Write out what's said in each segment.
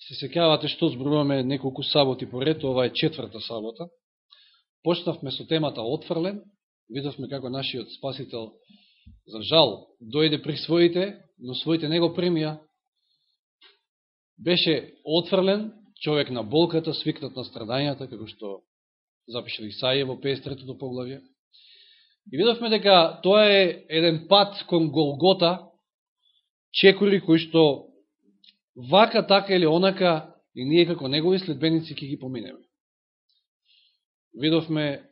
се секјавате што зборуваме неколку саботи поред, ова е четврта сабота. Почнавме со темата Отфрлен, видовме како нашиот спасител за жал дојде при своите, но своите не го примија. Беше отфрлен, човек на болката, свикнат на страдањата, како што запишал Исаија во 53-то поглавје. И видовме дека тоа е еден пат кон Голгота, чекори кои што вака, така или онака, и ние како негови следбеници ќе ги поминеме. Видовме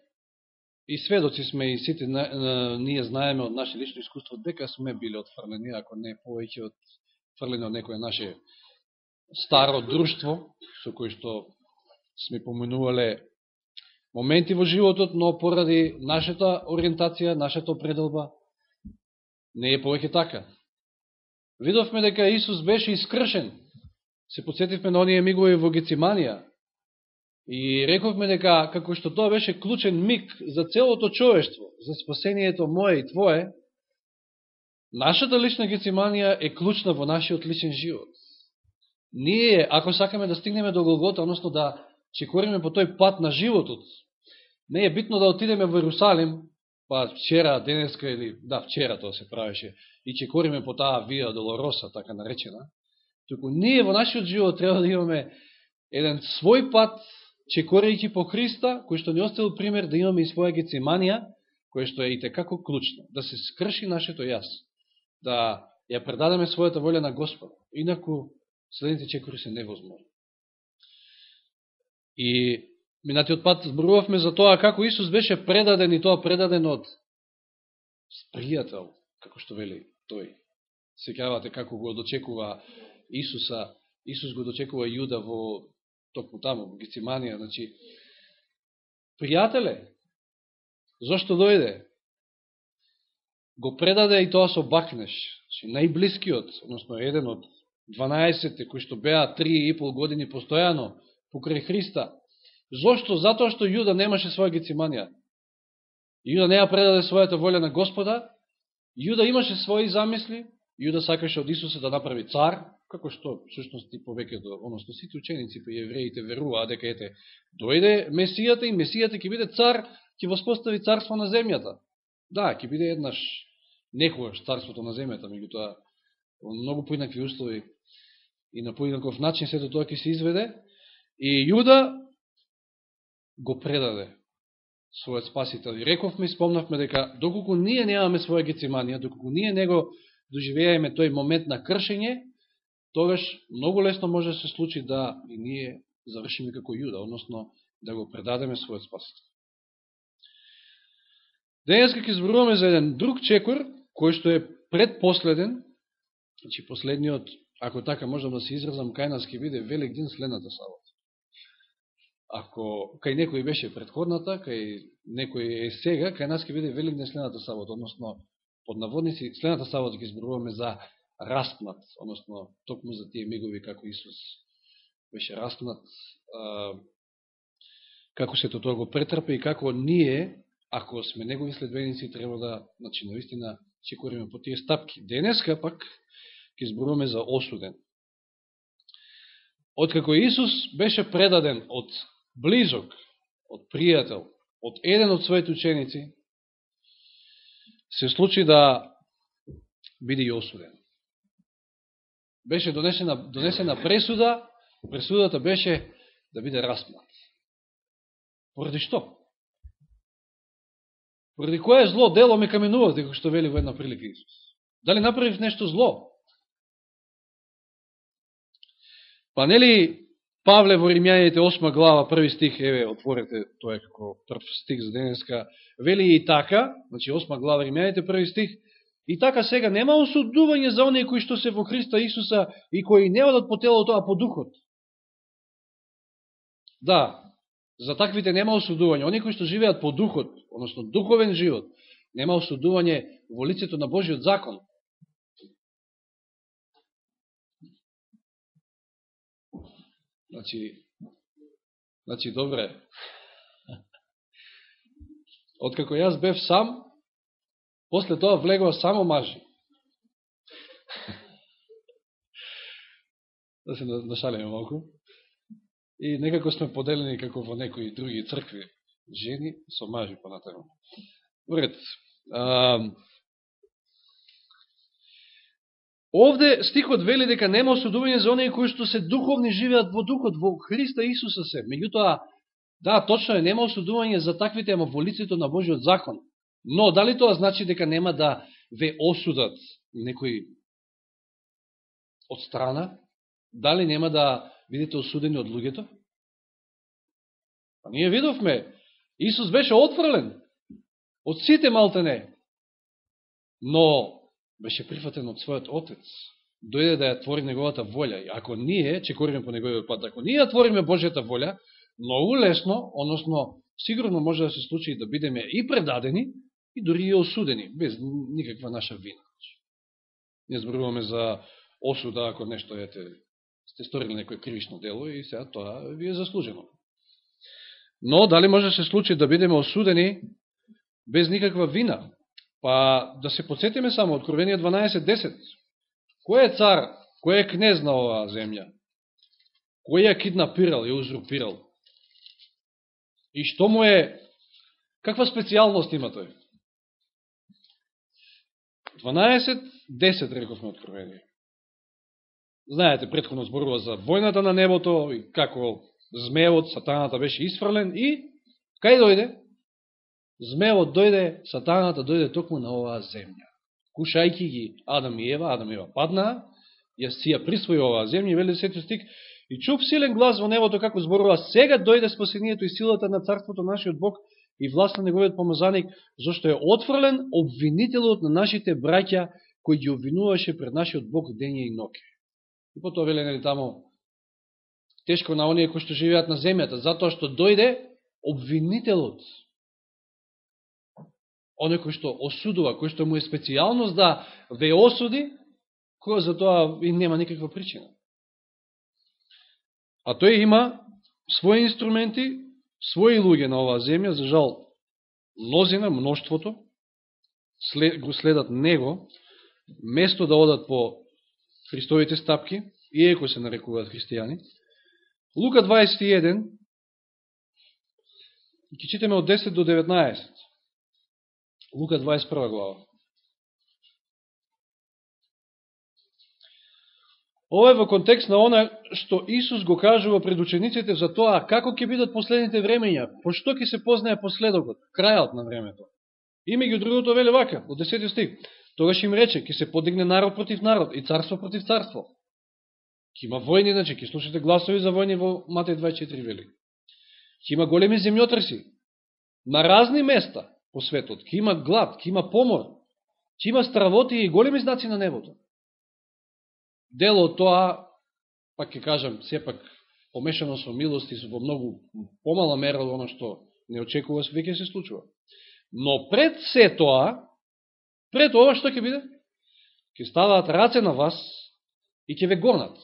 и сведоци сме и сите на, на, ние знаеме од наше лично искуство дека сме били отфрлени, ако не повеќе од фрлени од некое наше старо друштво, со кој што сме поминувале моменти во животот, но поради нашата ориентација, нашата пределба не е повеќе така. Видовме дека Исус беше искршен. Се подсетивме на оние мигови во Гециманија. И рековме дека, како што тоа беше клучен миг за целото човештво, за спасението моје и твое, нашата лична Гециманија е клучна во нашиот личен живот. Ние, ако сакаме да стигнеме до Голгота, односно да чекориме по тој пат на животот, не е битно да отидеме во Иерусалим, па вчера, денеска или, да, вчера тоа се правеше, и че кориме по таа вија Долороса, така наречена, туку ние во нашиот живот треба да имаме еден свој пат, че корејќи по Христа, кој што ни оставил пример да имаме и своја гециманија, кој што е и текако клучно, да се скрши нашето јас, да ја предадеме својата волја на Господа. Инаку, следните чекори се невозможни. И минатиот пат зборувавме за тоа како Исус беше предаден и тоа предаден од пријател, како што вели тој. Секјавате како го дочекува Исуса, Исус го дочекува Јуда во токму таму, во Гециманија, значи, пријателе, зашто дојде? Го предаде и тоа со бакнеш, значи, најблискиот, односно еден од 12 кои што беа 3,5 години постојано покрај Христа. Зошто? Затоа што Јуда немаше своја гециманија. Јуда неа предаде својата волја на Господа, Јуда имаше своји замисли, Јуда сакаше од Исуса да направи цар, како што всушност и повеќето, односно сите ученици па по евреите веруваа дека ете дојде Месијата и Месијата ќе биде цар, ќе воспостави царство на земјата. Да, ќе биде еднаш некојаш царството на земјата, меѓутоа многу поинакви услови и на поинаков начин сето тоа ќе се изведе. И Јуда го предаде својот спасител. И рековме и спомнавме дека доколку ние немаме своја гециманија, доколку ние него доживееме тој момент на кршење, тогаш многу лесно може да се случи да и ние завршиме како јуда, односно да го предадеме својот спасител. Денес ќе зборуваме за еден друг чекор, кој што е предпоследен, значи последниот, ако така можам да се изразам, кај нас ќе биде Велик ден следната сабота ако кај некој беше предходната, кај некој е сега, кај нас ќе биде велик следната сабота, односно под наводници следната сабота ќе зборуваме за распнат, односно токму за тие мигови како Исус беше распнат, како се тоа го претрпе и како ние, ако сме негови следбеници, треба да, значи, наистина, чекориме по тие стапки. Денеска пак ќе зборуваме за осуден. Откако Исус беше предаден од близок, од пријател, од еден од своите ученици, се случи да биде и осуден. Беше донесена, донесена пресуда, пресудата беше да биде распнат. Поради што? Поради кое зло дело ме каменувате, како што вели во една прилика Исус? Дали направив нешто зло? Па нели Павле во Римјаните 8 глава, први стих, еве, отворете, тоа е како прв стих за денеска, вели и така, значи 8 глава Римјаните, први стих, и така сега нема осудување за оние кои што се во Христа Исуса и кои не одат по телото, а по духот. Да, за таквите нема осудување. Оние кои што живеат по духот, односно духовен живот, нема осудување во лицето на Божиот закон. Значи, значи добре. Откако јас бев сам, после тоа влегува само мажи. да се нашалиме малку. И некако сме поделени како во некои други цркви жени со мажи понатаму. Уред. Овде стихот вели дека нема осудување за оние кои што се духовни живеат во духот, во Христа Исуса се. Меѓутоа, да, точно е, нема осудување за таквите, ама во лицето на Божиот закон. Но, дали тоа значи дека нема да ве осудат некои од страна? Дали нема да видите осудени од луѓето? Па ние видовме, Исус беше отврлен од сите малтене, но беше прифатен од својот Отец. Дојде да ја твори неговата волја. И ако ние, че кориме по неговиот пат, ако ние ја твориме Божјата волја, многу лесно, односно, сигурно може да се случи да бидеме и предадени, и дори и осудени, без никаква наша вина. Не зборуваме за осуда, ако нешто ете, сте сторили некој кривично дело и сега тоа ви е заслужено. Но, дали може да се случи да бидеме осудени без никаква вина? Па, да се подсетиме само, Откровение 12.10. Кој е цар, кој е кнез на оваа земја? Кој ја киднапирал и узрупирал? И што му е, каква специјалност има тој? 12.10 рековме Откровение. Знаете, предходно зборува за војната на небото и како змеот, сатаната беше исфрлен и кај дојде? Змеот дојде, сатаната дојде токму на оваа земја. Кушајки ги Адам и Ева, Адам и Ева паднаа, ја си ја присвои оваа земја, вели сетиот стик, и чуп силен глас во небото како зборува, сега дојде спасението и силата на царството нашиот Бог и власт на неговиот помазаник, зашто е отфрлен обвинителот на нашите браќа, кој ги обвинуваше пред нашиот Бог дење и ноке. И потоа веле нели тамо тешко на оние кои што живеат на земјата, затоа што дојде обвинителот. Оне кој што осудува, кој што му е специјалност да ве осуди, која за тоа и нема никаква причина. А тој има своји инструменти, своји луѓе на оваа земја, за жал, мнозина, мноштвото, след, го следат него, место да одат по Христовите стапки, иеко се нарекуваат христијани, Лука 21, ќе читаме од 10 до 19. Лука 21 глава. Ова е во контекст на она што Исус го кажува пред учениците за тоа како ќе бидат последните времења, по што ќе се познае последокот, крајот на времето. И меѓу другото веле вака, од 10 стих, тогаш им рече, ќе се подигне народ против народ и царство против царство. Ќе има војни, значи, ќе слушате гласови за војни во Матеј 24 вели. Ќе има големи земјотреси на разни места по светот. Ќе има глад, ќе има помор, ќе има стравоти и големи знаци на небото. Дело тоа, пак ќе кажам, сепак помешано со милост и во многу помала мера од оно што не очекува, веќе се случува. Но пред се тоа, пред ова што ќе биде? Ќе ставаат раце на вас и ќе ве гонат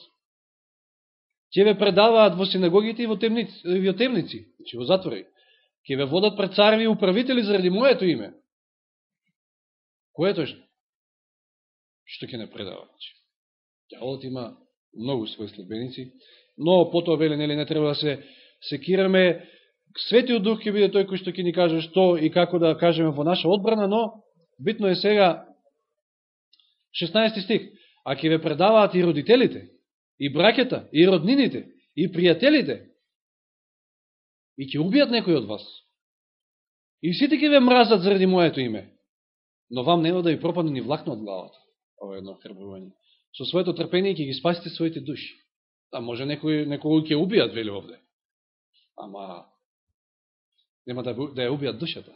ќе ве предаваат во синагогите и во темници, во темници, во затвори. Ќе ве водат пред цареви и управители заради моето име. Кој е тој што ќе не предава? Значи. Дјаволот има многу своји следбеници, но потоа веле нели не треба да се секираме. Светиот Дух ќе биде тој кој што ќе ни каже што и како да кажеме во наша одбрана, но битно е сега 16 стих. А ќе ве предаваат и родителите, и бракета, и роднините, и пријателите, и ќе убијат некој од вас. И сите ќе ве мразат заради моето име. Но вам нема да ви пропадне ни влакна од главата. Ова е едно хрбување. Со своето трпение ќе ги спасите своите души. А може некој, некој ќе убијат, вели овде. Ама нема да, да ја убијат душата.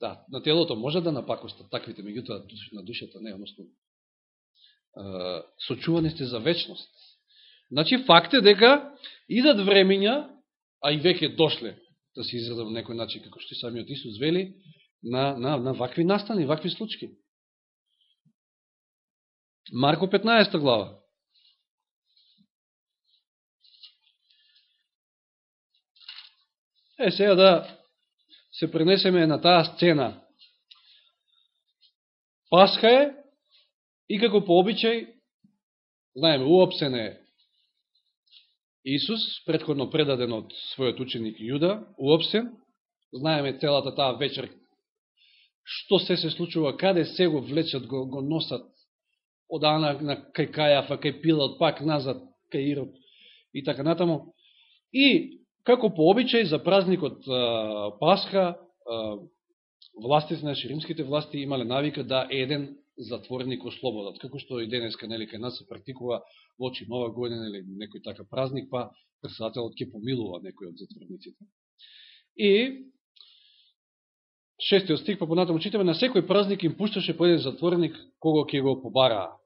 Да, на телото може да напакостат таквите, меѓутоа на душата не, односно сочувани сте за вечност. Значи, факт е дека идат времења, а и веќе дошле, да се изразам во некој начин, како што и самиот Исус вели, на, на, на вакви настани, вакви случаи. Марко 15 глава. Е, сега да се пренесеме на таа сцена. Пасха е и како по обичај, знаеме, уопсен е Исус, предходно предаден од својот ученик Јуда, уопсен, знаеме целата таа вечер, што се се случува, каде се го влечат, го, го носат од Ана на кај Кајафа, кај Пилат, пак назад кај Ирод и така натаму. И како по обичај за празникот а, Пасха, а, властите, значи римските власти имале навика да еден затворник ослободат, како што и денеска нели кај нас се практикува во очи нова година или некој така празник, па председателот ќе помилува некој од затворниците. И шестиот стих, па понатаму читаме, на секој празник им пушташе по еден затворник кого ќе го побараа.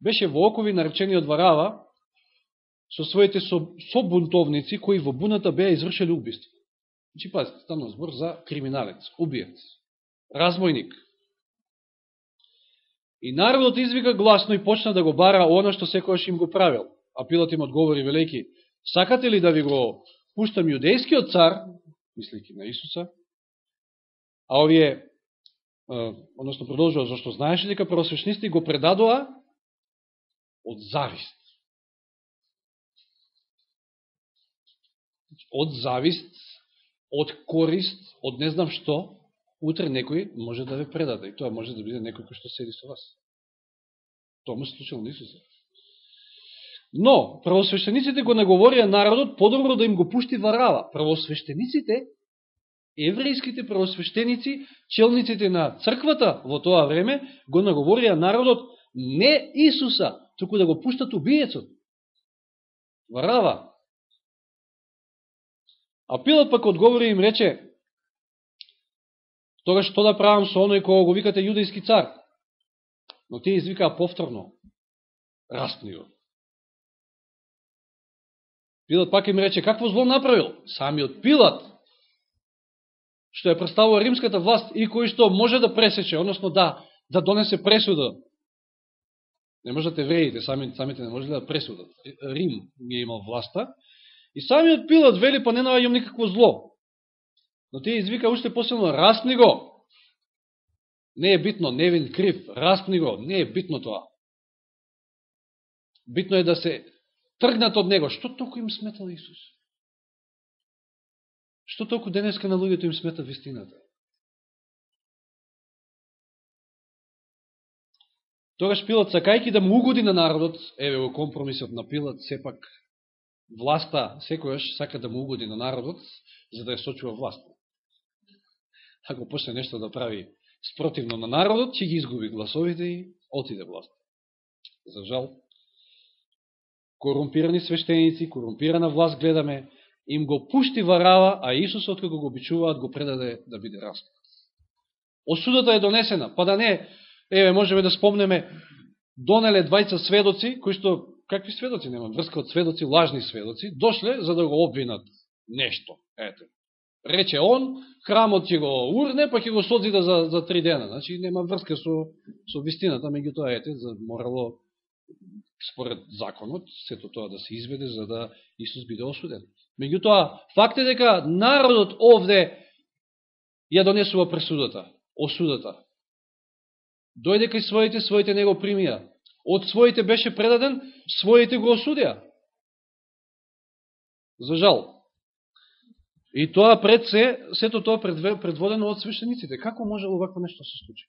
Беше во окови наречениот Варава со своите собунтовници кои во буната беа извршили убиство. Значи, пазите, станува збор за криминалец, убиец, размојник, И народот извика гласно и почна да го бара оно што секојаш им го правил. А пилат им одговори велики, сакате ли да ви го пуштам јудејскиот цар, мислики на Исуса, а овие, односно продолжува, зашто знаеше дека просвешнисти го предадоа од завист. Значи, од завист од корист, од не знам што, утре некој може да ве предаде. И тоа може да биде некој кој што седи со вас. Тоа му се случило на Исуса. Но, правосвещениците го наговорија народот, подобро да им го пушти варава. Правосвещениците, еврејските правосвещеници, челниците на црквата во тоа време, го наговорија народот не Исуса, туку да го пуштат убиецот. Варава. А Пилот пак одговори им рече, тогаш што да правам со оној кој го викате јудејски цар? Но тие извикаа повторно, распни го. Пилат пак им рече, какво зло направил? Самиот Пилат, што ја представува римската власт и кој што може да пресече, односно да, да донесе пресуда. Не можете вреите, сами, самите не може да пресудат. Рим ги имал власта, И самиот Пилат вели, па не наваѓам никакво зло. Но тие извика уште посилно, распни го. Не е битно, невин крив, распни го, не е битно тоа. Битно е да се тргнат од него. Што толку им сметал Исус? Што толку денеска на луѓето им смета вистината? Тогаш Пилат, сакајки да му угоди на народот, еве го компромисот на Пилат, сепак власта секојаш сака да му угоди на народот, за да ја сочува власт. Ако почне нешто да прави спротивно на народот, ќе ги изгуби гласовите и отиде власт. За жал, корумпирани свештеници, корумпирана власт гледаме, им го пушти варава, а Исус, откако го обичуваат, го предаде да биде распнат. Осудата е донесена, па да не, еве, можеме да спомнеме, донеле двајца сведоци, кои што какви сведоци, нема врска од сведоци, лажни сведоци, дошле за да го обвинат нешто. Ете. Рече он, храмот ќе го урне, па ќе го созида за, за три дена. Значи, нема врска со, со вистината, меѓу тоа, ете, за морало, според законот, сето тоа да се изведе, за да Исус биде осуден. Меѓу тоа, факт е дека народот овде ја донесува пресудата, осудата. Дојде кај своите, своите него примија од своите беше предаден, своите го осудија. За жал. И тоа пред се, сето тоа предводено од свештениците. Како може овакво нешто се случи?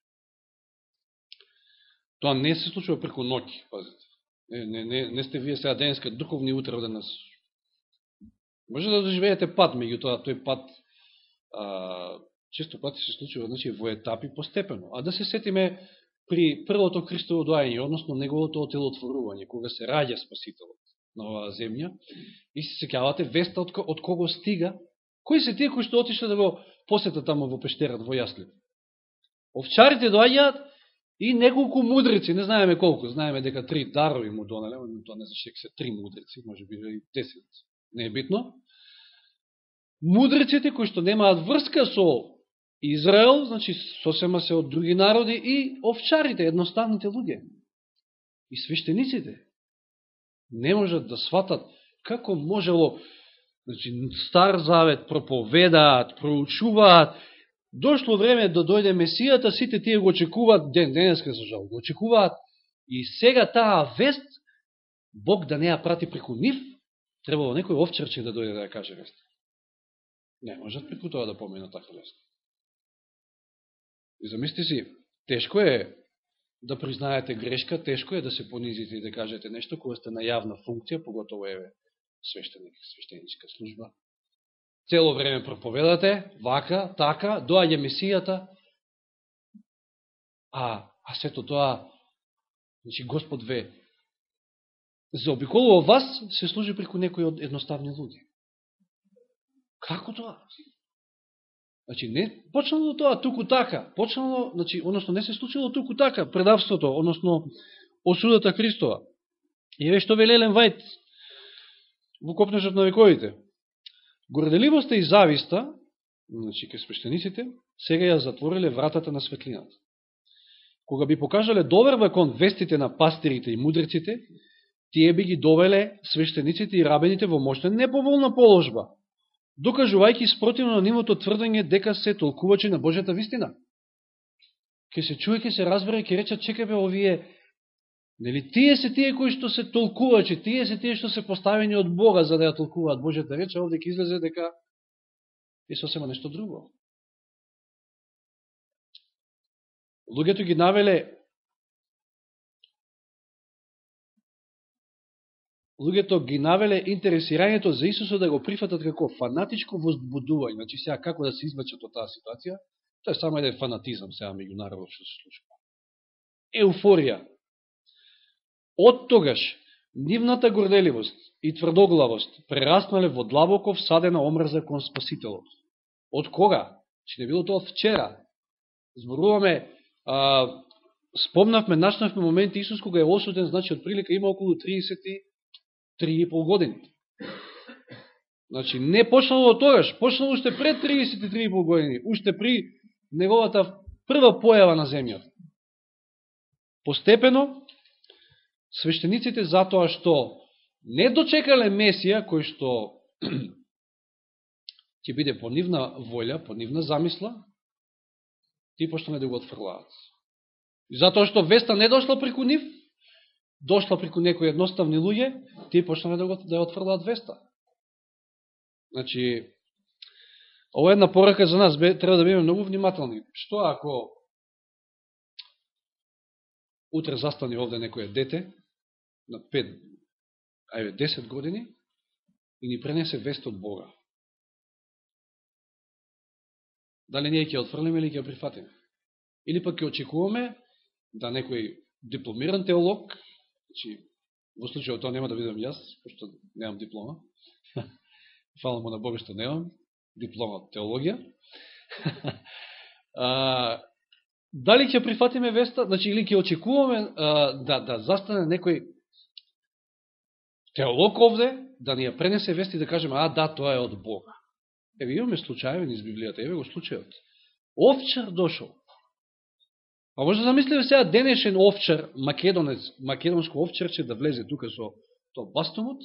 Тоа не се случува преку ноќи, пазите. Не, не, не, не сте вие сега денска духовни утре да нас... Може да доживеете пат, меѓу тоа, тој пат а, често пати се случува значи, во етапи постепено. А да се сетиме при првото Христово доајање, односно неговото отелотворување, кога се раѓа Спасителот на оваа земја, и се секјавате веста од, од кого стига, кои се тие кои што отишле да го посетат тамо во пештерат, во Јасли? Овчарите доаѓаат и неколку мудрици, не знаеме колку, знаеме дека три дарови му донале, тоа не значи зашек се три мудрици, може би и десет, не е битно. Мудриците кои што немаат врска со Израел, значи сосема се од други народи и овчарите, едноставните луѓе. И свештениците не можат да сватат како можело значи, Стар Завет проповедаат, проучуваат, дошло време да дојде Месијата, сите тие го очекуваат, ден денеска за жал, го очекуваат и сега таа вест Бог да не ја прати преку нив, Требало некој овчарче да дојде да ја каже вест. Не можат преку тоа да помена така лесно. И замисли си, тешко е да признаете грешка, тешко е да се понизите и да кажете нешто кога сте на јавна функција, поготово еве свештеник, свештеничка служба. Цело време проповедате, вака, така, доаѓа Месијата, а, а сето тоа, значи Господ ве, заобиколува вас, се служи преку некои од едноставни луѓе. Како тоа? Значи, не почнало тоа туку така, почнало, значи, односно не се случило туку така, предавството, односно осудата Христова. И еве што вели Елен Вајт во Копнежот на вековите. Горделивоста и зависта, значи, кај свештениците, сега ја затвориле вратата на светлината. Кога би покажале доверба кон вестите на пастирите и мудреците, тие би ги довеле свештениците и рабените во мощна неповолна положба, докажувајќи спротивно на нивото тврдење дека се толкувачи на Божјата вистина. Ке се чуе, ке се разбере, ке речат, чекаме овие, нели, тие се тие кои што се толкувачи, тие се тие што се поставени од Бога за да ја толкуваат Божјата реч, а овде ќе излезе дека е сосема нешто друго. Луѓето ги навеле луѓето ги навеле интересирањето за Исусо да го прифатат како фанатичко возбудување. Значи, сега како да се избачат од таа ситуација, тоа е само еден фанатизам сега меѓу народот што се случува. Еуфорија. Од тогаш, нивната горделивост и тврдоглавост прераснале во длабоко всадена омрза кон Спасителот. Од кога? Че не било тоа вчера. Зборуваме, а, спомнавме, начнавме моменти Исус кога е осуден, значи од прилика има околу 33,5 години. Значи, не почнало од тогаш, почнало уште пред 33,5 години, уште при неговата прва појава на земјата. Постепено, свештениците затоа што не дочекале Месија, кој што ќе биде по нивна волја, по нивна замисла, ти почнаме да го отфрлаат. И затоа што веста не дошла преку нив, дошла преку некои едноставни луѓе, тие почнале да, го, да ја отфрлаат веста. Значи, ова е една порака за нас, треба да бидеме многу внимателни. Што ако утре застане овде некоје дете на 5, ајде 10 години и ни пренесе вест од Бога? Дали ние ќе отфрлиме или ќе прифатиме? Или пак ќе очекуваме да некој дипломиран теолог Значи, во случајот тоа нема да бидам јас, пошто немам диплома. Фала му на Бога што немам диплома од теологија. а, дали ќе прифатиме веста, значи или ќе очекуваме а, да да застане некој теолог овде, да ни ја пренесе вести да кажеме, а да, тоа е од Бога. Еве имаме случајен из Библијата, еве го случајот. Овчар дошол. А може да замислиме сега денешен овчар, македонец, македонско овчарче да влезе тука со тоа бастомот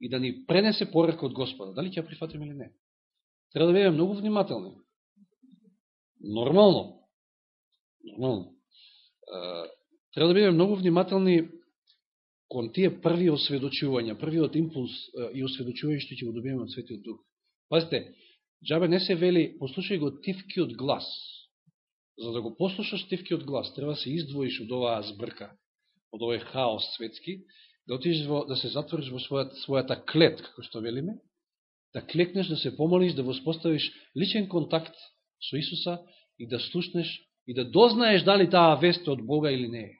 и да ни пренесе порека од Господа. Дали ќе ја прифатиме или не? Треба да бидеме многу внимателни. Нормално. Нормално. Треба да бидеме многу внимателни кон тие први осведочувања, првиот импулс и осведочување што ќе го добиеме од Светиот Дух. Пазите, джабе не се вели, послушај го тивкиот глас за да го послушаш тивкиот глас, треба да се издвоиш од оваа збрка, од овој хаос светски, да отиш во, да се затвориш во својата, својата клет, како што велиме, да клекнеш, да се помолиш, да воспоставиш личен контакт со Исуса и да слушнеш и да дознаеш дали таа вест од Бога или не е.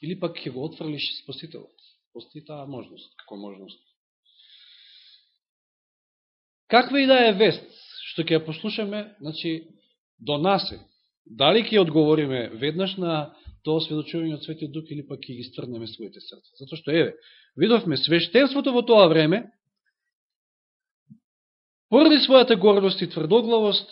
Или пак ќе го отфрлиш Спасителот. Постои таа можност, како можност. Каква и да е вест, што ќе ја послушаме, значи, до нас е. Дали ќе одговориме веднаш на тоа сведочување од Светиот Дух или пак ќе ги стврнеме своите срца? Затоа што, еве, видовме, свештенството во тоа време, поради својата гордост и тврдоглавост,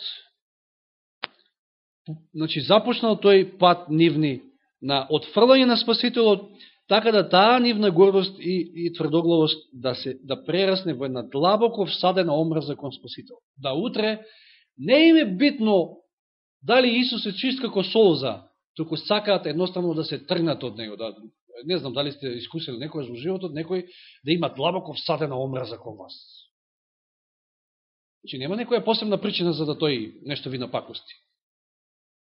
значи, започнал тој пат нивни на отфрлање на Спасителот, така да таа нивна гордост и, и тврдоглавост да, се, да прерасне во една длабоко всадена омраза кон Спасител. Да утре не им е битно Дали Исус е чист како солза, туку сакаат едноставно да се тргнат од него, да Не знам дали сте искусили некој во животот, некој да има длабоко всадена омраза кон вас. Значи, нема некоја посебна причина за да тој нешто ви напакости.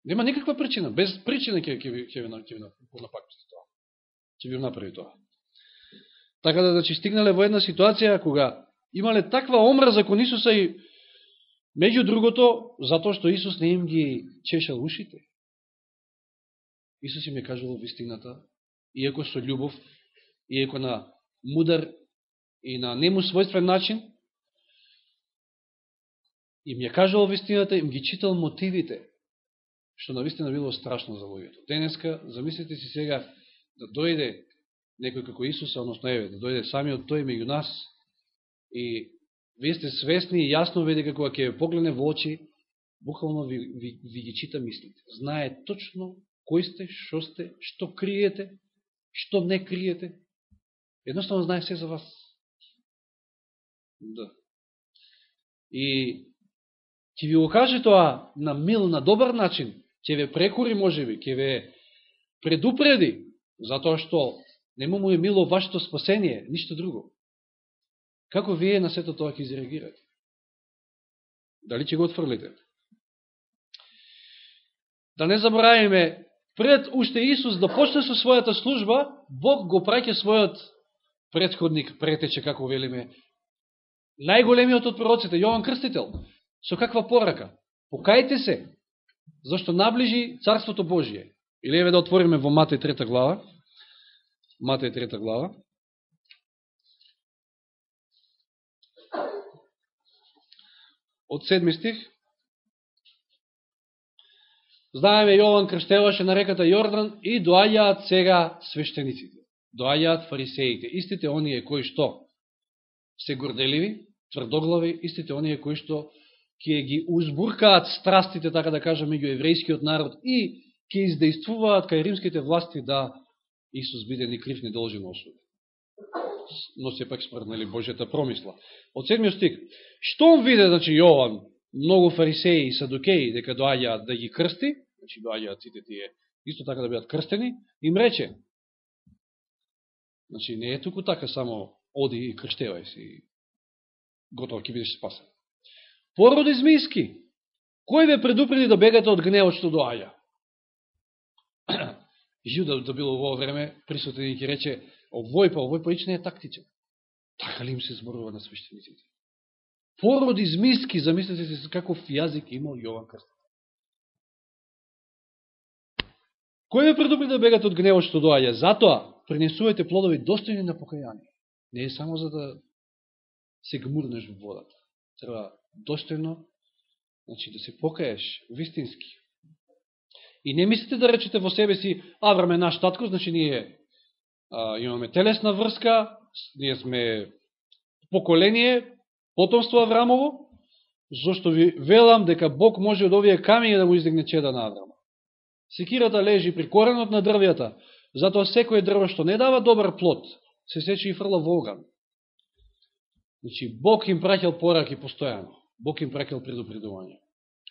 Нема никаква причина, без причина ќе, ќе, ќе, ќе ви напакости тоа. Ќе ви направи тоа. Така да, значи, стигнале во една ситуација кога имале таква омраза кон Исуса и меѓу другото, затоа што Исус не им ги чешал ушите. Исус им е кажал вистината, иако со љубов, иако на мудар и на нему својствен начин, им ја кажал вистината, им ги читал мотивите, што наистина било страшно за луѓето. Денеска, замислите си сега, да дојде некој како Исуса, односно еве, да дојде самиот тој меѓу нас и вие сте свесни и јасно види како ќе погледне во очи, буквално ви, ви, ви ги чита мислите. Знае точно кој сте, што сте, што криете, што не криете. Едноставно знае се за вас. Да. И ќе ви го каже тоа на мил, на добар начин, ќе ве прекури можеби, ќе ве предупреди, затоа што нема му е мило вашето спасение, ништо друго. Како вие на сето тоа ќе изреагирате? Дали ќе го отфрлите? Да не забравиме, пред уште Исус да почне со својата служба, Бог го праќа својот предходник, претече, како велиме, најголемиот од пророците, Јован Крстител. Со каква порака? Покајте се, зашто наближи Царството Божие. Или еве да отвориме во Матеј трета глава. Матеј трета глава. Од 7 стих. Знаеме, Јован крштеваше на реката Јордан и доаѓаат сега свештениците. Доаѓаат фарисеите. Истите оние кои што се горделиви, тврдоглави, истите оние кои што ќе ги узбуркаат страстите, така да кажа, меѓу еврејскиот народ и ќе издействуваат кај римските власти да Исус биде ни крив, ни должен осуд. Но се пак спрнали Божјата промисла. Од седмиот стик. Што виде, значи, Јован, многу фарисеи и садукеи, дека доаѓаат да ги крсти, значи доаѓаат сите тие, исто така да бидат крстени, им рече, значи не е туку така само оди и крштевај си, готово ќе бидеш спасен. Породи змиски, кој ве предупреди да бегате од гневот што доаѓа? Јуда да било во време присутен и ќе рече, овој па, овој па не е тактичен. Така ли им се зборува на свештениците? Породи змиски, замислете се каков јазик имал Јован Крстен. Кој ве предупреди да бегате од гневот што доаѓа? Затоа принесувате плодови достојни на покаяние. Не е само за да се гмурнеш во водата. Треба достојно, значи да се покаеш вистински. И не мислите да речете во себе си, Аврам е наш татко, значи ние а, имаме телесна врска, ние сме поколение, потомство Аврамово, зашто ви велам дека Бог може од овие камења да му издигне чеда на Аврама. Секирата лежи при коренот на дрвјата, затоа секој дрво што не дава добар плод, се сече и фрла во оган. Значи, Бог им праќал пораки постојано. Бог им пракел предупредување.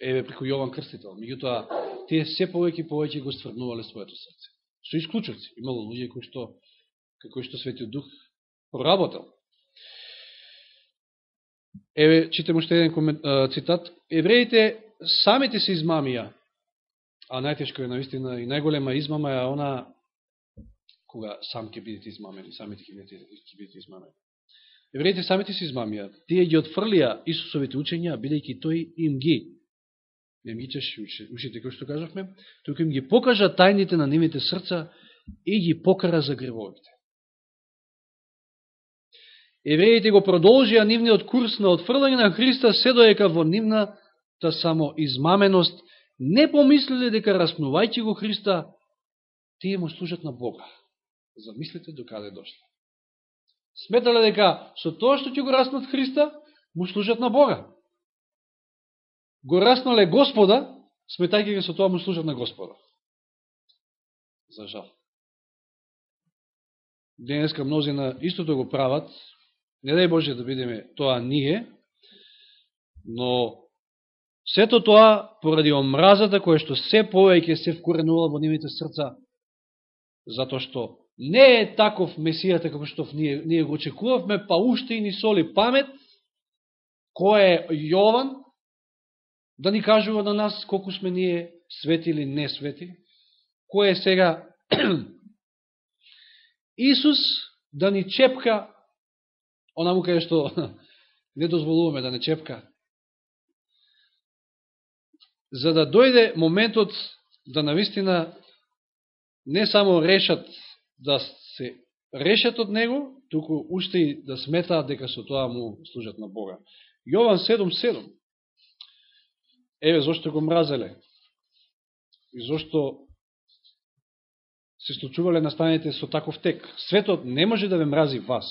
Еве, преку Јован Крстител. Меѓутоа, тие се повеќе и повеќе го стврнувале своето срце. Со исклучоци. Имало луѓе кои што, како што Светиот Дух проработал. Еве, читам уште еден комент, цитат. Евреите самите се измамија, а најтешко е наистина и најголема измама е она кога сам ќе бидете измамени, самите ќе бидете, ќе бидете измамени. Евреите самите се измамија. Тие ги отфрлија Исусовите учења, бидејќи тој им ги не ми чеши ушите, кој што кажавме, туку им ги покажа тајните на нивите срца и ги покара за гревовите. Евреите го продолжија нивниот курс на отфрлање на Христа се доека во нивната само измаменост не помислиле дека раснувајќи го Христа, тие му служат на Бога. Замислите докаде дошле. Сметале дека со тоа што ќе го раснат Христа, му служат на Бога го раснале Господа, сметајќи ги со тоа му служат на Господа. За жал. Денеска мнозина истото го прават, не дај Боже да бидеме тоа ние, но сето тоа поради омразата која што се повеќе се вкоренува во нивните срца, затоа што не е таков Месијата како што ние, ние го очекувавме, па уште и ни соли памет, кој е Јован, да ни кажува на нас колку сме ние свети или не свети, кој е сега Исус да ни чепка, онаму кај што не дозволуваме да не чепка, за да дојде моментот да навистина не само решат да се решат од него, туку уште и да сметаат дека со тоа му служат на Бога. Јован 7.7 Еве зашто го мразеле и зашто се случувале настаните со таков тек. Светот не може да ве мрази вас,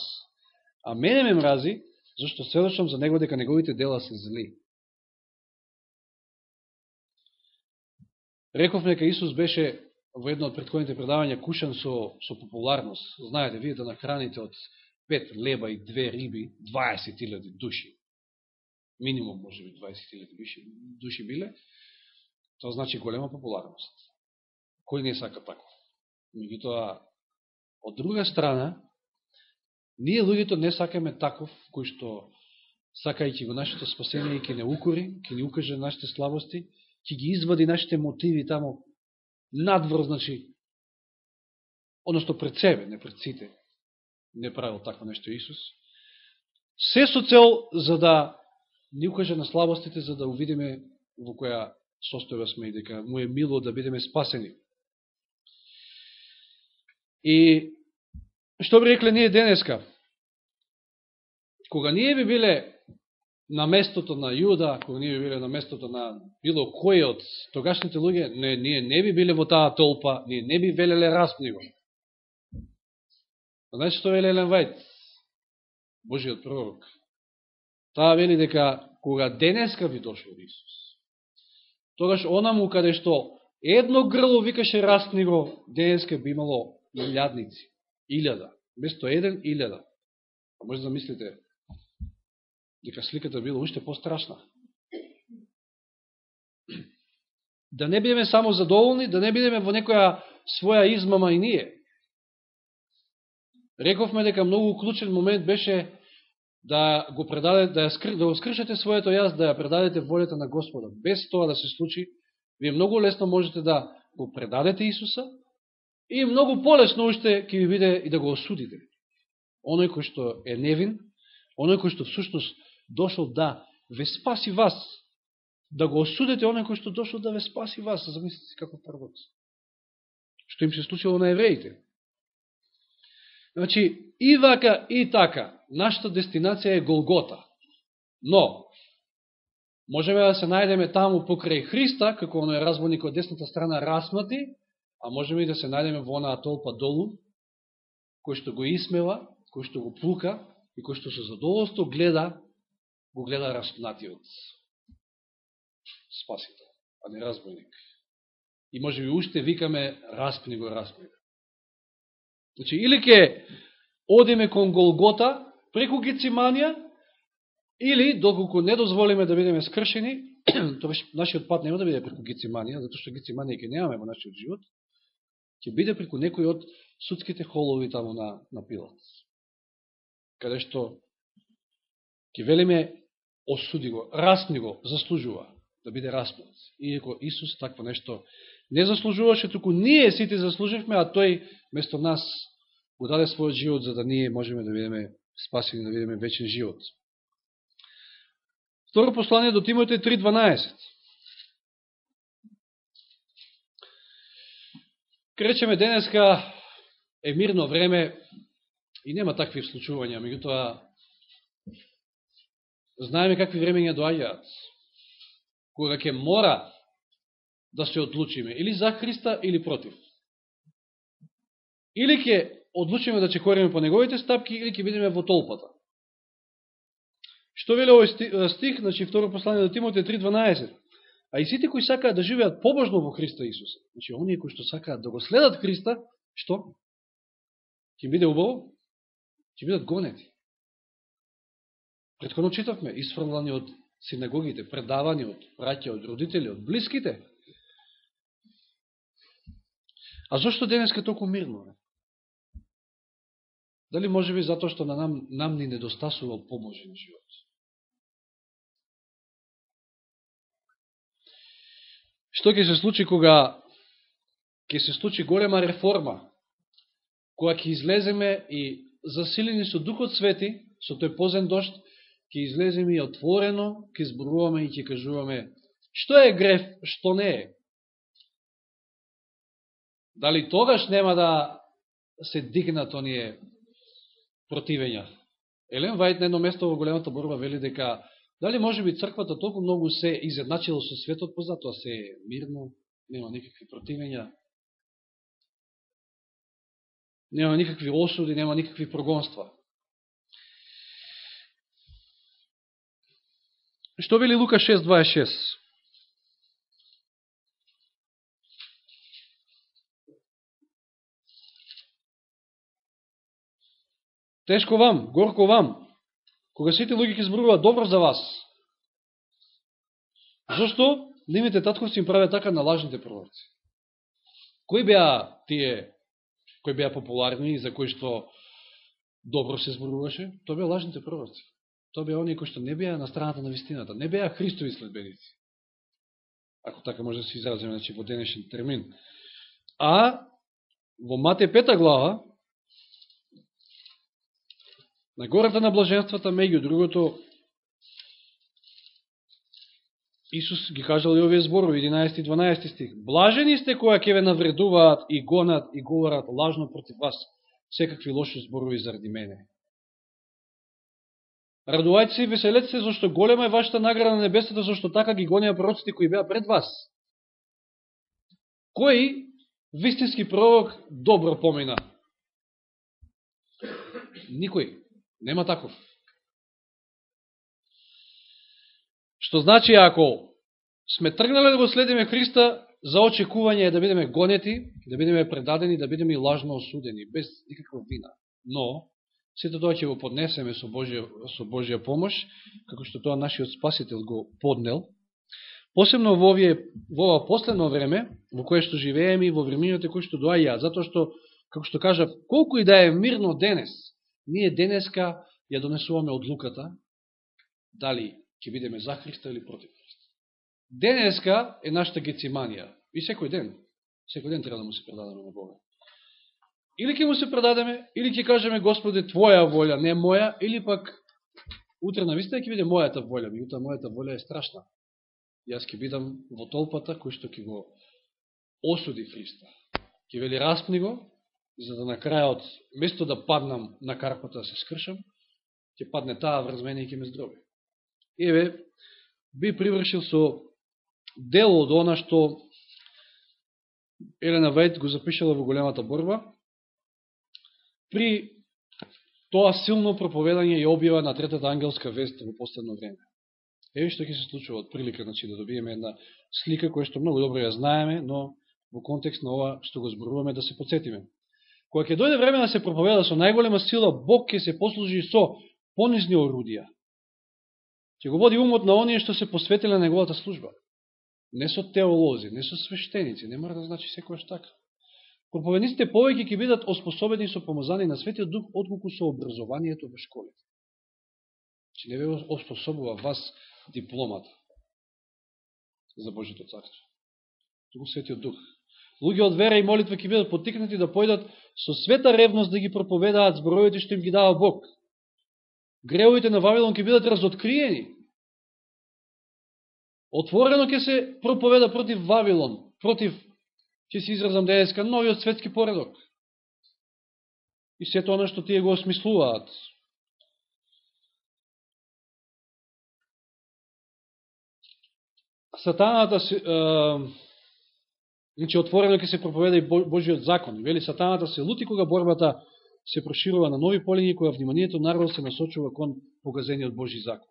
а мене ме мрази, зашто сведочам за него дека неговите дела се зли. Реков нека Исус беше во едно од предходните предавања кушан со, со популарност. Знаете, вие да нахраните од пет леба и две риби 20.000 души. Минимум, може би, 20.000 души, души биле. Тоа значи голема популарност. Кој не сака тако? Меѓутоа, од друга страна, ние луѓето не сакаме таков, кој што сакајќи го нашето спасение и не укори, ќе не укаже нашите слабости, ќе ги извади нашите мотиви тамо надвор, значи, односто пред себе, не пред сите, не правил такво нешто Исус. Се со цел за да ни укаже на слабостите, за да увидиме во која состојба сме и дека му е мило да бидеме спасени. И што би рекле ние денеска? Кога ние би биле на местото на Јуда, кога ние би биле на местото на било кој од тогашните луѓе, не, ние не би биле во таа толпа, ние не би велеле распни го. Знаете што вели Елен Вајт, Божиот пророк. Таа вели дека кога денеска би дошол Исус, тогаш онаму каде што едно грло викаше распни го, денеска би имало илјадници. Илјада. Место еден, илјада. А може да мислите, дека сликата била уште пострашна. Да не бидеме само задоволни, да не бидеме во некоја своја измама и ние. Рековме дека многу клучен момент беше да го предадете, да, скр, да го скршете своето јас, да ја предадете волјата на Господа. Без тоа да се случи, вие многу лесно можете да го предадете Исуса и многу полесно уште ќе ви биде и да го осудите. Оној кој што е невин, оној кој што всушност дошол да ве спаси вас, да го осудете оне кој што дошол да ве спаси вас, замислите како првот. Што им се случило на евреите. Значи, и вака, и така, нашата дестинација е Голгота. Но, можеме да се најдеме таму покрај Христа, како оној разбойник од десната страна расмати, а можеме и да се најдеме во онаа толпа долу, кој што го исмела, кој што го плука и кој што со задоволство гледа го гледа распнатиот спасител, а не разбойник. И може би уште викаме распни го, распни го. Значи, или ке одиме кон Голгота преку Гециманија, или доколку не дозволиме да бидеме скршени, тоа нашиот пат нема да биде преку Гециманија, затоа што Гециманија ќе немаме во нашиот живот, ќе биде преку некој од судските холови таму на, на Пилат. Каде што ќе велиме осуди го, расни го, заслужува да биде распнат. Иако Исус такво нешто не заслужуваше, туку ние сите заслуживме, а тој место нас го даде својот живот за да ние можеме да бидеме спасени, да бидеме вечен живот. Второ послание до Тимоте 3.12. Кречеме денеска е мирно време и нема такви случувања, меѓутоа знаеме какви времења доаѓаат, кога ќе мора да се одлучиме или за Христа или против. Или ќе одлучиме да чекориме по неговите стапки, или ќе бидеме во толпата. Што веле овој стих, значи второ послание до Тимоте 3.12. А и сите кои сакаат да живеат побожно во Христа Исуса, значи оние кои што сакаат да го следат Христа, што? Ќе биде убаво? Ќе бидат гонети. Предходно читавме, исфрлани од синагогите, предавани од браќа, од родители, од близките. А зашто денеска толку мирно? Не? Дали може би затоа што на нам, нам ни недостасува поможен живот? Што ќе се случи кога ќе се случи голема реформа, кога ќе излеземе и засилени со Духот Свети, со тој позен дошт, ќе излеземе и отворено, ќе зборуваме и ќе кажуваме што е греф, што не е. Дали тогаш нема да се дигнат оние противења? Елен Вајд на едно место во големата борба вели дека дали може би црквата толку многу се изедначила со светот, позатоа се е мирно, нема никакви противења, нема никакви осуди, нема никакви прогонства. Што вели Лука 6.26? Тешко вам, горко вам, кога сите луѓе ќе зборуваат добро за вас. Зошто нивните татковци им правят така на лажните пророци? Кои беа тие, кои беа популарни и за кои што добро се зборуваше? Тоа беа лажните пророци. Тоа беа оние кои што не беа на страната на вистината, не беа Христови следбеници. Ако така може да се изразиме значи, во денешен термин. А во Мате пета глава, На гората на блаженствата, меѓу другото, Исус ги кажал и овие зборови, 11 и 12 стих. Блажени сте која ќе ве навредуваат и гонат и говорат лажно против вас, секакви лоши зборови заради мене. Радувајте се и веселете се, зашто голема е вашата награда на небесата, зашто така ги гонија пророците кои беа пред вас. Кој вистински пророк добро помина? Никој. Нема таков. Што значи, ако сме тргнали да го следиме Христа, за очекување е да бидеме гонети, да бидеме предадени, да бидеме лажно осудени, без никаква вина. Но, сето тоа ќе го поднесеме со Божја со Божја помош, како што тоа нашиот Спасител го поднел, посебно во, овие, во ова последно време, во кое што живееме и во времените кои што доаѓаат, затоа што, како што кажа, колку и да е мирно денес, ние денеска ја донесуваме одлуката дали ќе бидеме за Христа или против Христа. Денеска е нашата гециманија. И секој ден, секој ден треба да му се предадаме на Бога. Или ќе му се предадеме, или ќе кажеме Господе, Твоја волја, не моја, или пак утре на вистина ќе биде мојата волја, меѓутоа мојата волја е страшна. Јас ќе бидам во толпата кој што ќе го осуди Христа. Ќе вели распни го, за да на крајот, место да паднам на карпата да се скршам, ќе падне таа врз мене и ќе ме здроби. Еве, би привршил со дело од она што Елена Вајд го запишала во големата борба, при тоа силно проповедање и објава на третата ангелска вест во последно време. Еве што ќе се случува од прилика, значи да добиеме една слика која што многу добро ја знаеме, но во контекст на ова што го зборуваме да се подсетиме. Кога ќе дојде време да се проповеда со најголема сила, Бог ќе се послужи со понизни орудија. Ќе го води умот на оние што се посветили на неговата служба. Не со теолози, не со свештеници, не мора да значи секојаш така. Проповедниците повеќе ќе бидат оспособени со помазани на Светиот Дух, отколку со образованието во школите. Че не ве оспособува вас дипломата за Божито царство. Туку Светиот Дух луѓе од вера и молитва ќе бидат потикнати да појдат со света ревност да ги проповедаат зборовите што им ги дава Бог. Греовите на Вавилон ќе бидат разоткриени. Отворено ќе се проповеда против Вавилон, против, ќе се изразам денеска, новиот светски поредок. И се тоа што тие го осмислуваат. Сатаната Значи, отворено ќе се проповеда и Божиот закон. Вели, сатаната се лути кога борбата се проширува на нови полињи, кога вниманието народот се насочува кон погазениот Божи закон.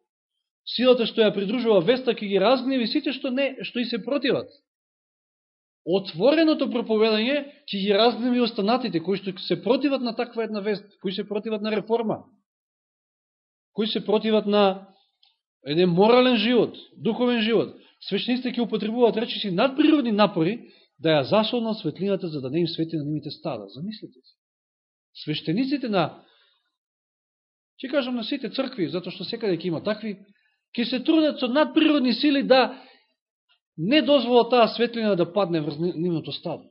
Силата што ја придружува веста ќе ги разгневи сите што не, што и се противат. Отвореното проповедање ќе ги разгневи останатите кои што се противат на таква една вест, кои се противат на реформа, кои се противат на еден морален живот, духовен живот. Свечниците ќе употребуваат речиси надприродни напори да ја засолнат светлината за да не им свети на нивите стада. Замислите се. Свештениците на Ќе кажам на сите цркви, затоа што секаде ќе има такви, ќе се трудат со надприродни сили да не дозвола таа светлина да падне врз нивното стадо.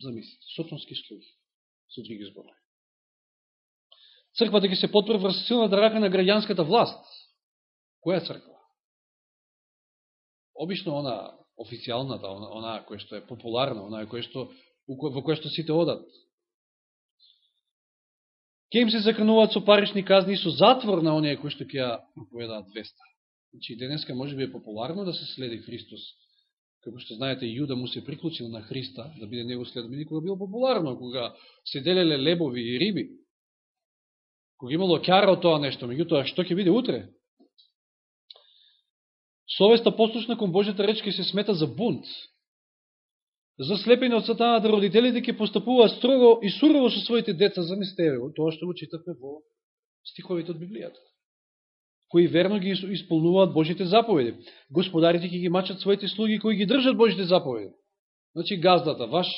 Замислите, сотонски слух со други зборови. Црквата ќе се потпре врз силната рака на граѓанската власт. Која црква? Обично она официјалната, да, она, она која што е популарна, она која што, во која што сите одат. Ке им се закануваат со парични казни и со затвор на оние кои што ќе ја проповедаат веста. Значи, денеска може би е популарно да се следи Христос. Како што знаете, Јуда му се приклучил на Христа, да биде него следбеник, кога било популарно, кога се делеле лебови и риби, кога имало кјара од тоа нешто, меѓутоа, што ќе биде утре? Совеста послушна кон Божјата реч ќе се смета за бунт. Заслепени од сатаната да родителите ќе постапуваат строго и сурово со своите деца, замислете тоа што го читавме во стиховите од Библијата кои верно ги исполнуваат Божите заповеди. Господарите ќе ги мачат своите слуги кои ги држат Божите заповеди. Значи газдата ваш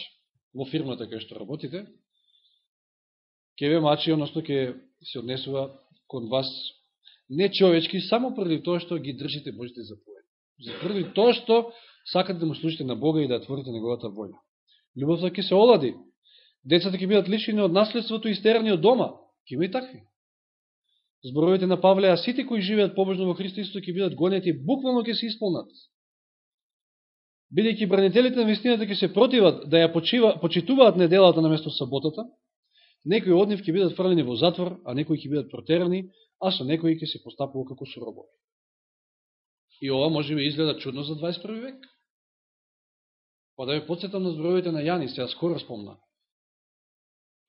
во фирмата кај што работите, ќе ве мачи, односно ќе се однесува кон вас не човечки, само први тоа што ги држите Божите заповеди. За први тоа што сакате да му служите на Бога и да творите неговата воља. Любовта ќе се олади. Децата ќе бидат лишени од наследството и стерани од дома. Ќе има и такви. Зборовите на Павле, а сите кои живеат побожно во Христо Исусо ќе бидат гонети, буквално ќе се исполнат. Бидејќи бранителите на вистината ќе се противат да ја почива, почитуваат неделата на место саботата, некои од нив ќе бидат фрлени во затвор, а некои ќе бидат протерани, а со некои ќе се постапува како суробови. И ова може би изгледа чудно за 21 век. Па да ја подсетам на зборовите на Јани, сега скоро спомна.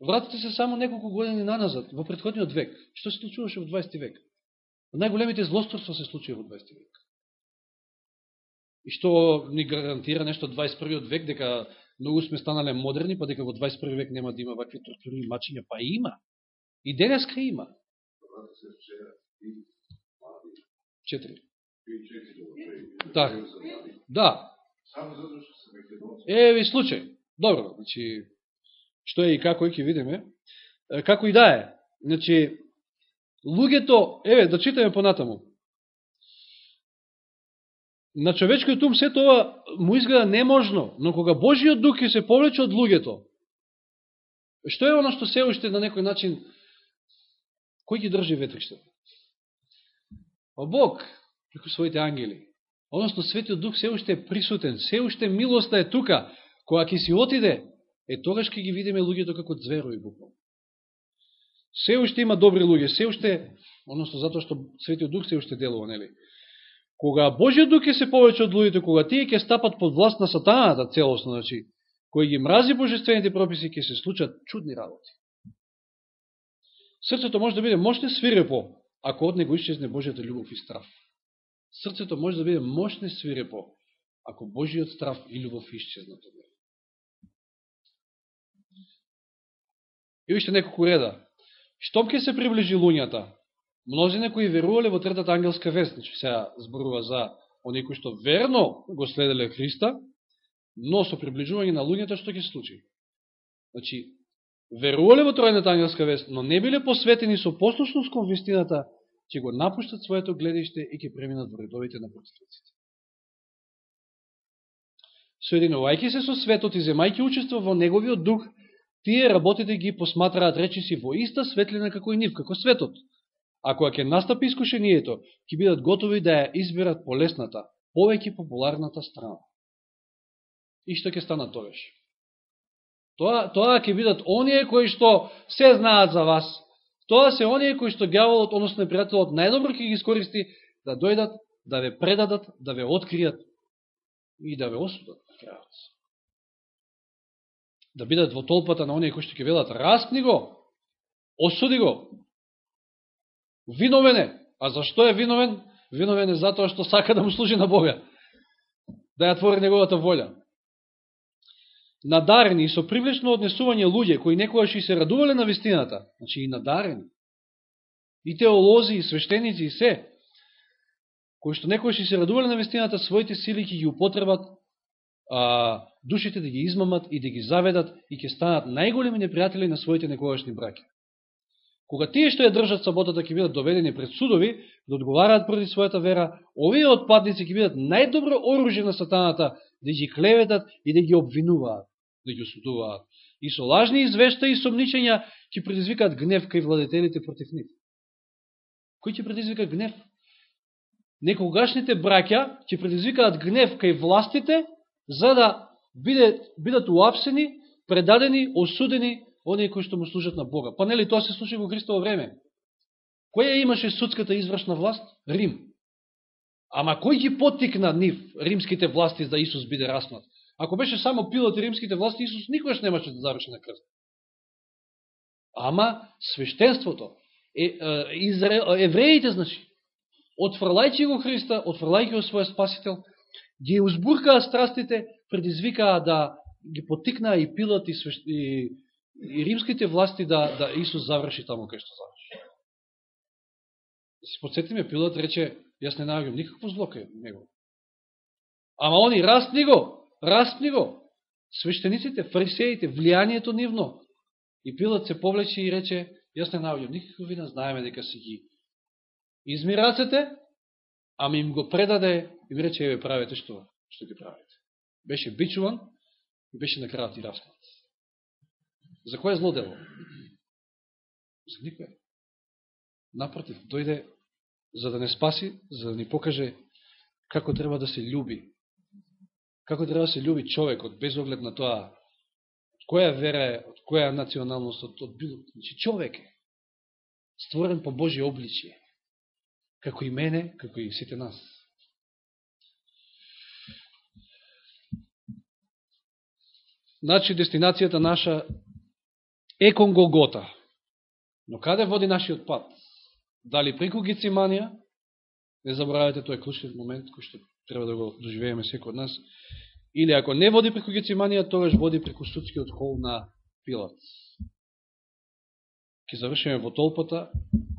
Вратите се само неколку години наназад, во предходниот век. Што се случуваше во 20 век? Најголемите злосторства се случија во 20 век. И што ни гарантира нешто 21 век, дека многу сме станале модерни, па дека во 21 век нема да има вакви тортури и мачиња, па има. И денеска има. Четири. Да. Да. Еви случај. Добро, значи, што е и како ќе видиме, како и да е. Значи, луѓето, еве, да читаме понатаму. На човечкиот ум се тоа му изгледа неможно, но кога Божиот дух ќе се повлече од луѓето, што е оно што се уште на некој начин, кој ги држи ветриштето? О Бог, преку своите ангели. Односно, Светиот Дух се уште е присутен, се уште милоста е тука, која ќе си отиде, е тогаш ќе ги видиме луѓето како зверови буквално. Се уште има добри луѓе, се уште, односно затоа што Светиот Дух се уште делува, нели? Кога Божиот Дух ќе се повеќе од луѓето, кога тие ќе стапат под власт на сатаната целосно, значи, кој ги мрази божествените прописи, ќе се случат чудни работи. Срцето може да биде мощне свирепо, ако од него исчезне Божијата љубов и страв. Срцето може да биде мощне свирепо, ако Божиот страв и љубов исчезнат од него. И уште неколку реда. Штом ќе се приближи луњата, мнозине кои верувале во третата ангелска вест, значи сега зборува за они кои што верно го следеле Христа, но со приближување на луњата што ќе се случи? Значи, верувале во тројната ангелска вест, но не биле посветени со послушност кон вистината, ќе го напуштат своето гледиште и ќе преминат во редовите на противниците. Соединувајќи се со светот и земајќи учество во неговиот дух, тие работите ги посматраат речиси во иста светлина како и нив, како светот. А кога ќе настапи искушението, ќе бидат готови да ја изберат полесната, повеќе популарната страна. И што ќе станат тогаш? Тоа, тоа ќе бидат оние кои што се знаат за вас. Тоа се оние кои што гјаволот, односно непријателот, најдобро ќе ги искористи да дојдат, да ве предадат, да ве откријат и да ве осудат на крајот да бидат во толпата на оние кои што ќе велат распни го, осуди го, виновен е. А зашто е виновен? Виновен е затоа што сака да му служи на Бога, да ја твори неговата волја. Надарени и со привлечно однесување луѓе кои некојаш и се радувале на вистината, значи и надарени, и теолози, и свештеници, и се, кои што некојаш и се радувале на вистината, своите сили ќе ги употребат а, душите да ги измамат и да ги заведат и ќе станат најголеми непријатели на своите некогашни браки. Кога тие што ја држат саботата ќе бидат доведени пред судови, да одговараат против својата вера, овие отпадници ќе бидат најдобро оружје на сатаната да ги клеветат и да ги обвинуваат, да ги осудуваат. И со лажни извешта и сомничења ќе предизвикаат гнев кај владетелите против нив. Кој ќе предизвика гнев? Некогашните браќа ќе предизвикаат гнев кај властите за да бидат, бидат уапсени, предадени, осудени оние кои што му служат на Бога. Па нели тоа се случи во Христово време? Која имаше судската извршна власт? Рим. Ама кој ги потикна нив, римските власти, за Исус биде раснат. Ако беше само пилот и римските власти, Исус никогаш немаше да заврши на крст. Ама свештенството, е, е, изре, евреите, значи, отфрлајќи го Христа, отфрлајќи го својот спасител, ги узбуркаа страстите, предизвикаа да ги потикнаа и пилот и, свещ... и, и римските власти да, да Исус заврши таму кај што заврши. Се си подсетиме, пилот рече, јас не наоѓам никакво зло кај него. Ама они растни го, растни го. Свештениците, фарисеите, влијанието нивно. И пилот се повлече и рече, јас не наоѓам никакво вина, знаеме дека си ги изми рацете, ама им го предаде и ми рече, еве правете што, што ги правите. Беше бичуван и беше на крајот и распнат. За кое зло дело? За никое. Напротив, дојде за да не спаси, за да ни покаже како треба да се љуби. Како треба да се љуби човекот, без оглед на тоа од која вера е, од која националност, од, од било. Значи, човек е створен по Божие обличие. Како и мене, како и сите нас. Значи, дестинацијата наша е кон Голгота. Но каде води нашиот пат? Дали преку Гециманија, не забравяйте, тој е клучниот момент кој што треба да го доживееме секој од нас, или ако не води преку Гециманија, тогаш води преку судскиот хол на Пилат. Ке завршиме во толпата,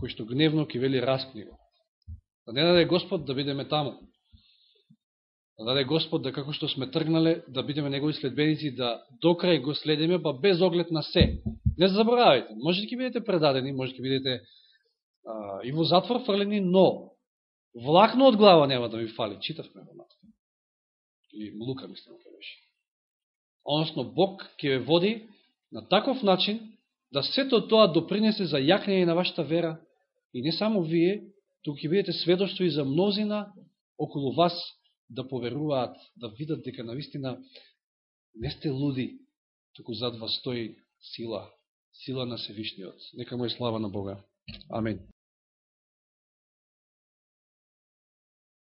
кој што гневно ке вели раскни го. Да не даде Господ да бидеме таму. Да даде Господ да како што сме тргнале, да бидеме негови следбеници, да докрај го следиме, па без оглед на се. Не заборавајте може да ќе бидете предадени, може да ќе бидете а, и во затвор фрлени, но влакно од глава нема да ми фали. Читавме во нас. И Лука, мислам, ке беше. Односно, Бог ќе ве води на таков начин да сето тоа допринесе за јакнење на вашата вера и не само вие, туку ќе бидете сведоштво и за мнозина околу вас да поверуваат, да видат дека навистина не сте луди, туку зад вас стои сила, сила на Севишниот. Нека му е слава на Бога. Амин.